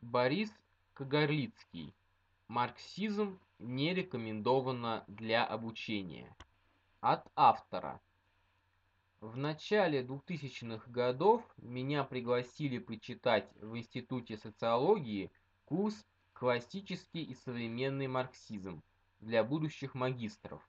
Борис Кагарлицкий. Марксизм не рекомендовано для обучения. От автора. В начале 2000-х годов меня пригласили почитать в Институте социологии курс «Классический и современный марксизм» для будущих магистров.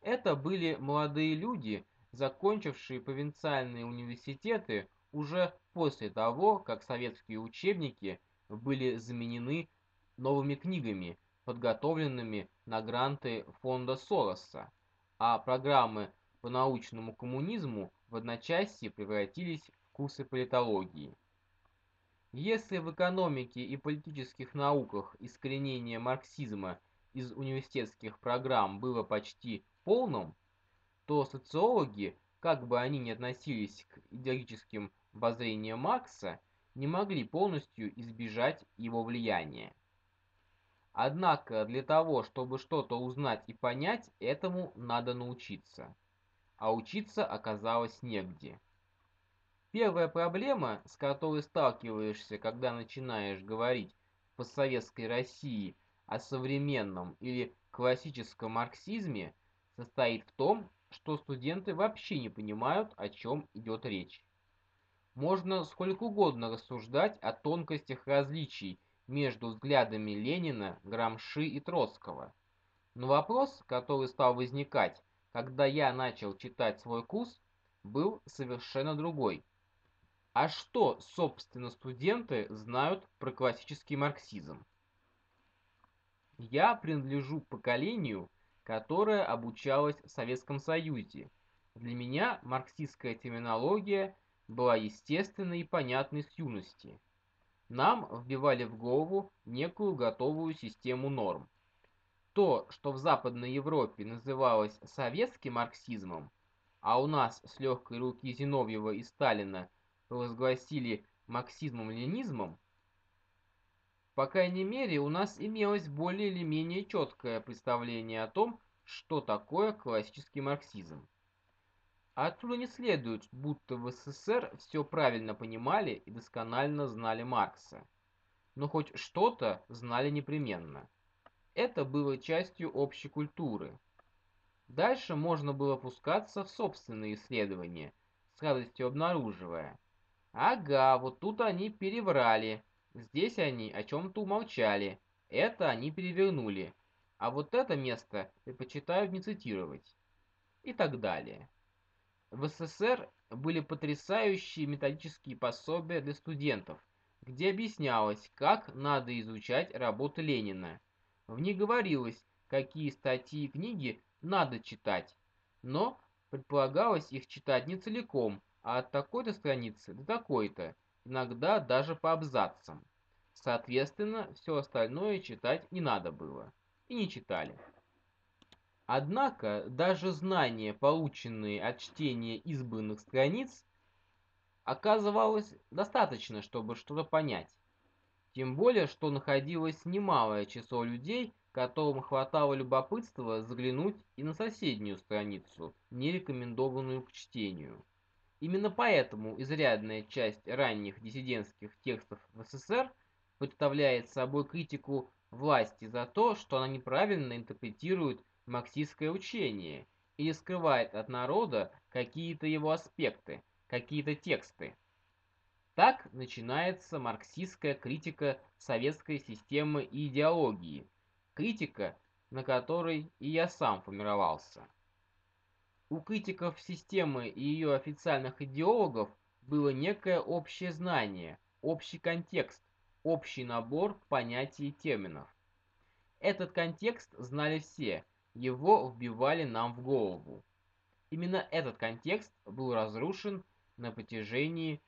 Это были молодые люди, закончившие провинциальные университеты уже после того, как советские учебники были заменены новыми книгами, подготовленными на гранты фонда Сороса, а программы по научному коммунизму в одночасье превратились в курсы политологии. Если в экономике и политических науках искоренение марксизма из университетских программ было почти полным, то социологи, как бы они ни относились к идеологическим воззрениям Маркса, не могли полностью избежать его влияния. Однако для того, чтобы что-то узнать и понять, этому надо научиться. А учиться оказалось негде. Первая проблема, с которой сталкиваешься, когда начинаешь говорить в постсоветской России о современном или классическом марксизме, состоит в том, что студенты вообще не понимают, о чем идет речь. Можно сколько угодно рассуждать о тонкостях различий между взглядами Ленина, Грамши и Троцкого. Но вопрос, который стал возникать, когда я начал читать свой курс, был совершенно другой. А что, собственно, студенты знают про классический марксизм? Я принадлежу поколению, которое обучалось в Советском Союзе. Для меня марксистская терминология была естественной и понятной с юности – нам вбивали в голову некую готовую систему норм. То, что в Западной Европе называлось советским марксизмом, а у нас с легкой руки Зиновьева и Сталина провозгласили марксизмом-ленизмом, по крайней мере, у нас имелось более или менее четкое представление о том, что такое классический марксизм. Отсюда не следует, будто в СССР все правильно понимали и досконально знали Маркса. Но хоть что-то знали непременно. Это было частью общей культуры. Дальше можно было пускаться в собственные исследования, с радостью обнаруживая. Ага, вот тут они переврали, здесь они о чем-то умолчали, это они перевернули, а вот это место предпочитают не цитировать. И так далее. В СССР были потрясающие методические пособия для студентов, где объяснялось, как надо изучать работы Ленина. В них говорилось, какие статьи и книги надо читать, но предполагалось их читать не целиком, а от такой-то страницы до такой-то, иногда даже по абзацам. Соответственно, все остальное читать не надо было. И не читали. Однако даже знания, полученные от чтения избранных страниц, оказывалось достаточно, чтобы что-то понять. Тем более, что находилось немалое число людей, которым хватало любопытства заглянуть и на соседнюю страницу, не рекомендованную к чтению. Именно поэтому изрядная часть ранних диссидентских текстов в СССР представляет собой критику власти за то, что она неправильно интерпретирует марксистское учение или скрывает от народа какие-то его аспекты, какие-то тексты. Так начинается марксистская критика советской системы и идеологии, критика, на которой и я сам формировался. У критиков системы и ее официальных идеологов было некое общее знание, общий контекст, общий набор понятий и терминов. Этот контекст знали все – его вбивали нам в голову. Именно этот контекст был разрушен на протяжении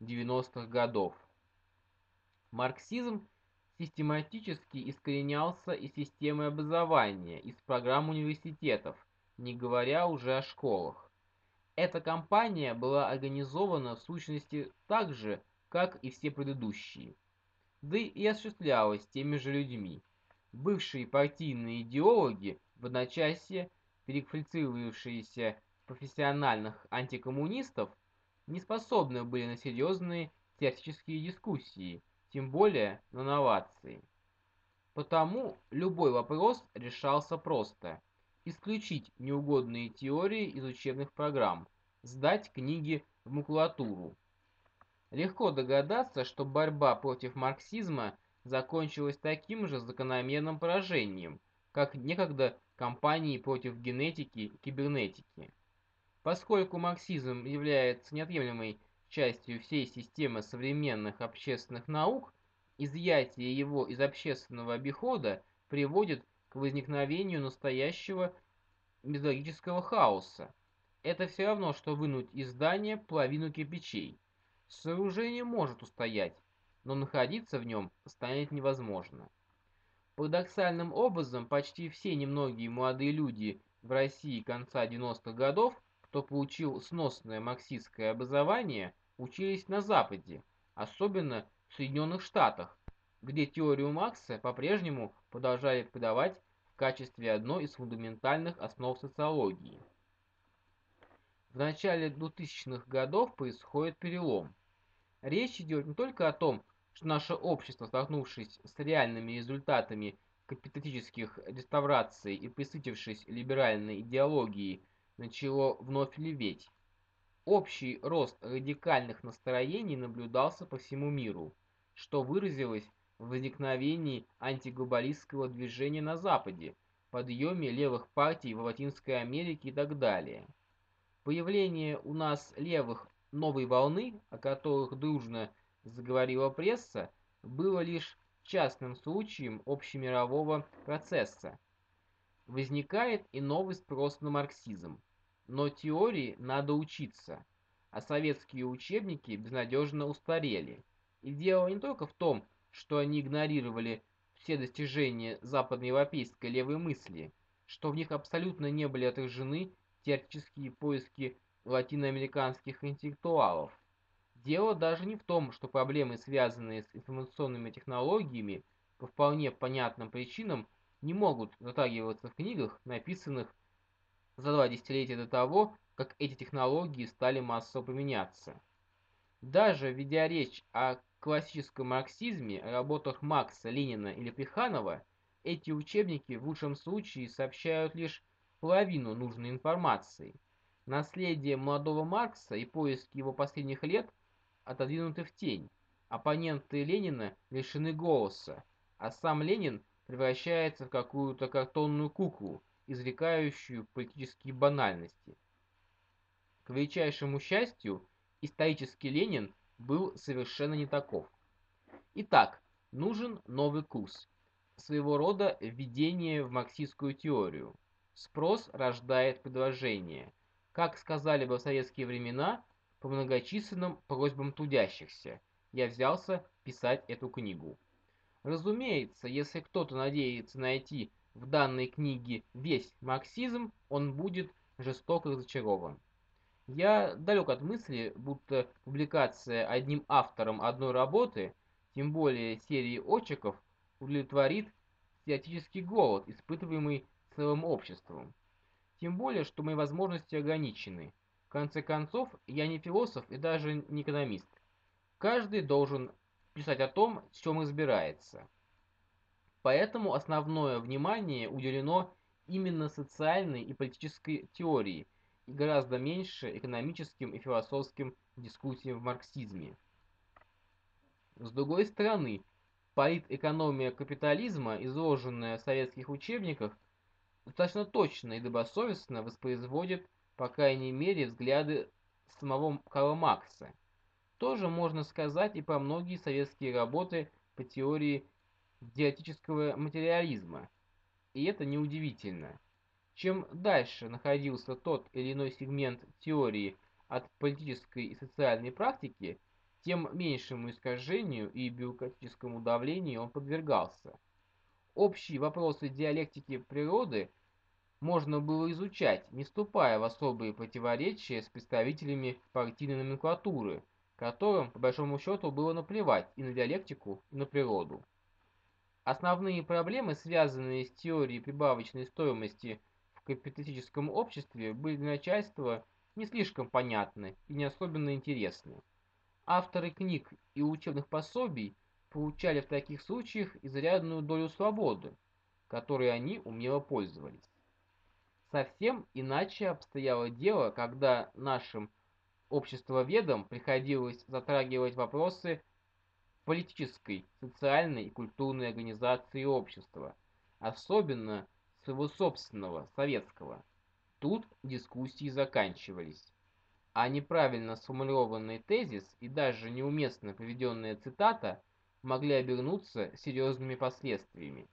90-х годов. Марксизм систематически искоренялся из системы образования, из программ университетов, не говоря уже о школах. Эта кампания была организована в сущности так же, как и все предыдущие, да и осуществлялась теми же людьми. Бывшие партийные идеологи в одночасье переквалифицировавшиеся профессиональных антикоммунистов не способны были на серьезные теоретические дискуссии, тем более на новации. Потому любой вопрос решался просто. Исключить неугодные теории из учебных программ, сдать книги в макулатуру. Легко догадаться, что борьба против марксизма закончилась таким же закономерным поражением, как некогда кампании против генетики и кибернетики. Поскольку марксизм является неотъемлемой частью всей системы современных общественных наук, изъятие его из общественного обихода приводит к возникновению настоящего методологического хаоса. Это все равно, что вынуть из здания половину кирпичей. Сооружение может устоять, но находиться в нем станет невозможно. Парадоксальным образом, почти все немногие молодые люди в России конца 90-х годов, кто получил сносное марксистское образование, учились на Западе, особенно в Соединенных Штатах, где теорию Маркса по-прежнему продолжали преподавать в качестве одной из фундаментальных основ социологии. В начале 2000-х годов происходит перелом. Речь идет не только о том, что наше общество, столкнувшись с реальными результатами капиталистических реставраций и присытившись либеральной идеологией, начало вновь леветь. Общий рост радикальных настроений наблюдался по всему миру, что выразилось в возникновении антиглобалистского движения на Западе, подъеме левых партий в Латинской Америке и так далее. Появление у нас левых новой волны, о которых дружно заговорила пресса, было лишь частным случаем общемирового процесса. Возникает и новый спрос на марксизм. Но теории надо учиться, а советские учебники безнадежно устарели. И дело не только в том, что они игнорировали все достижения западноевропейской левой мысли, что в них абсолютно не были отражены теоретические поиски латиноамериканских интеллектуалов. Дело даже не в том, что проблемы, связанные с информационными технологиями, по вполне понятным причинам не могут затрагиваться в книгах, написанных за два десятилетия до того, как эти технологии стали массово применяться. Даже ведя речь о классическом марксизме, работах Макса, Ленина или Плеханова, эти учебники в лучшем случае сообщают лишь половину нужной информации. Наследие молодого Маркса и поиски его последних лет отодвинуты в тень. Оппоненты Ленина лишены голоса, а сам Ленин превращается в какую-то картонную куклу, изрекающую политические банальности. К величайшему счастью, исторический Ленин был совершенно не таков. Итак, нужен новый курс, своего рода введение в марксистскую теорию. Спрос рождает предложение. Как сказали бы в советские времена, по многочисленным просьбам трудящихся, я взялся писать эту книгу. Разумеется, если кто-то надеется найти в данной книге весь марксизм, он будет жестоко разочарован. Я далек от мысли, будто публикация одним автором одной работы, тем более серии очерков, удовлетворит теоретический голод, испытываемый целым обществом. Тем более, что мои возможности ограничены. Конце концов, я не философ и даже не экономист. Каждый должен писать о том, в чем избирается. Поэтому основное внимание уделено именно социальной и политической теории и гораздо меньше экономическим и философским дискуссиям в марксизме. С другой стороны, политэкономия капитализма, изложенная в советских учебниках, достаточно точно и добросовестно воспроизводит, по крайней мере, взгляды самого Карла Маркса. Тоже можно сказать и про многие советские работы по теории диатического материализма. И это неудивительно. Чем дальше находился тот или иной сегмент теории от политической и социальной практики, тем меньшему искажению и бюрократическому давлению он подвергался. Общие вопросы диалектики природы можно было изучать, не вступая в особые противоречия с представителями партийной номенклатуры, которым, по большому счету, было наплевать и на диалектику, и на природу. Основные проблемы, связанные с теорией прибавочной стоимости в капиталистическом обществе, были для начальства не слишком понятны и не особенно интересны. Авторы книг и учебных пособий получали в таких случаях изрядную долю свободы, которой они умело пользовались. Совсем иначе обстояло дело, когда нашим обществоведам приходилось затрагивать вопросы политической, социальной и культурной организации общества, особенно своего собственного, советского. Тут дискуссии заканчивались. А неправильно сформулированный тезис и даже неуместно приведенная цитата могли обернуться серьезными последствиями.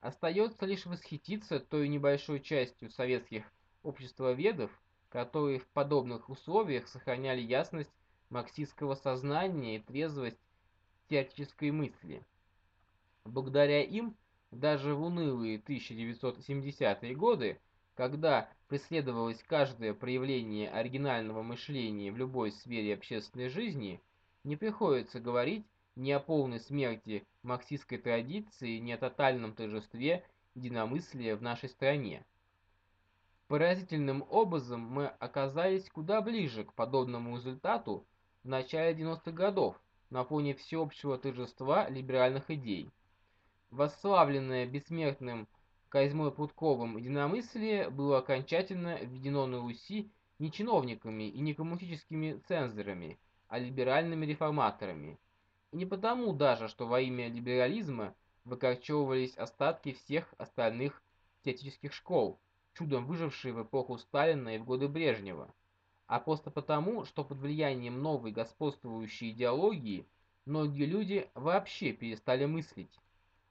Остается лишь восхититься той небольшой частью советских обществоведов, которые в подобных условиях сохраняли ясность марксистского сознания и трезвость теоретической мысли. Благодаря им, даже в унылые 1970-е годы, когда преследовалось каждое проявление оригинального мышления в любой сфере общественной жизни, не приходится говорить ни о полной смерти марксистской традиции, ни о тотальном торжестве единомыслия в нашей стране. Поразительным образом мы оказались куда ближе к подобному результату в начале 90-х годов на фоне всеобщего торжества либеральных идей. Восславленное бессмертным Козьмой Путковым единомыслие было окончательно введено на Руси не чиновниками и не коммунистическими цензорами, а либеральными реформаторами – не потому даже, что во имя либерализма выкорчевывались остатки всех остальных теоретических школ, чудом выжившие в эпоху Сталина и в годы Брежнева, а просто потому, что под влиянием новой господствующей идеологии многие люди вообще перестали мыслить.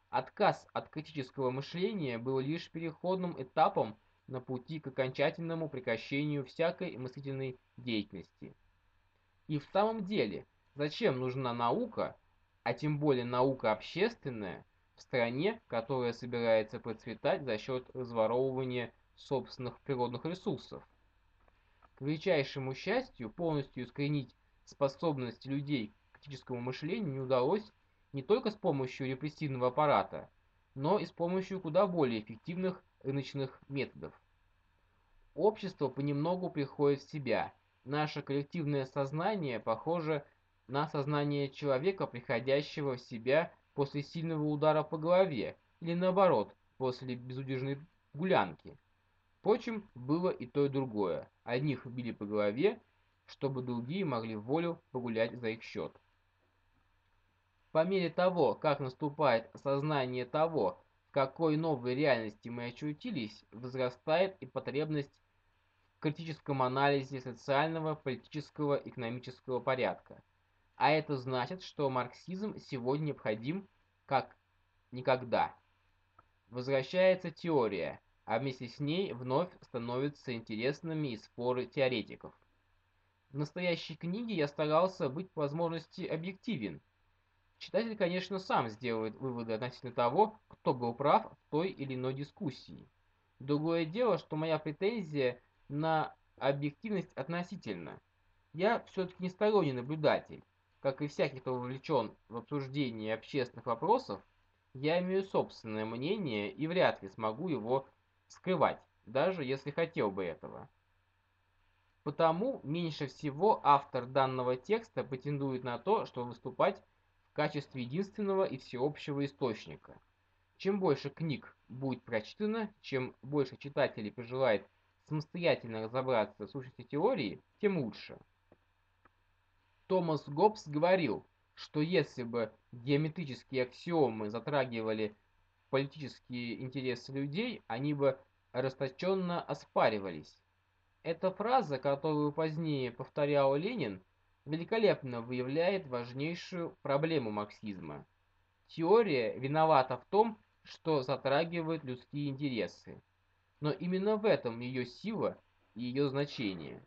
Отказ от критического мышления был лишь переходным этапом на пути к окончательному прекращению всякой мыслительной деятельности. И в самом деле – Зачем нужна наука, а тем более наука общественная, в стране, которая собирается процветать за счет разворовывания собственных природных ресурсов? К величайшему счастью, полностью искоренить способность людей к критическому мышлению не удалось не только с помощью репрессивного аппарата, но и с помощью куда более эффективных рыночных методов. Общество понемногу приходит в себя. Наше коллективное сознание, похоже, на сознание человека, приходящего в себя после сильного удара по голове, или наоборот, после безудержной гулянки. Впрочем, было и то, и другое. Одних били по голове, чтобы другие могли волю погулять за их счет. По мере того, как наступает сознание того, в какой новой реальности мы очутились, возрастает и потребность в критическом анализе социального, политического, экономического порядка. А это значит, что марксизм сегодня необходим как никогда. Возвращается теория, а вместе с ней вновь становятся интересными и споры теоретиков. В настоящей книге я старался быть по возможности объективен. Читатель, конечно, сам сделает выводы относительно того, кто был прав в той или иной дискуссии. Другое дело, что моя претензия на объективность относительна. Я все-таки не сторонний наблюдатель. Как и всякий, кто вовлечен в обсуждение общественных вопросов, я имею собственное мнение и вряд ли смогу его скрывать, даже если хотел бы этого. Потому меньше всего автор данного текста претендует на то, чтобы выступать в качестве единственного и всеобщего источника. Чем больше книг будет прочитано, чем больше читателей пожелает самостоятельно разобраться в сущности теории, тем лучше. Томас Гоббс говорил, что если бы геометрические аксиомы затрагивали политические интересы людей, они бы расточенно оспаривались. Эта фраза, которую позднее повторял Ленин, великолепно выявляет важнейшую проблему марксизма. Теория виновата в том, что затрагивает людские интересы. Но именно в этом ее сила и ее значение –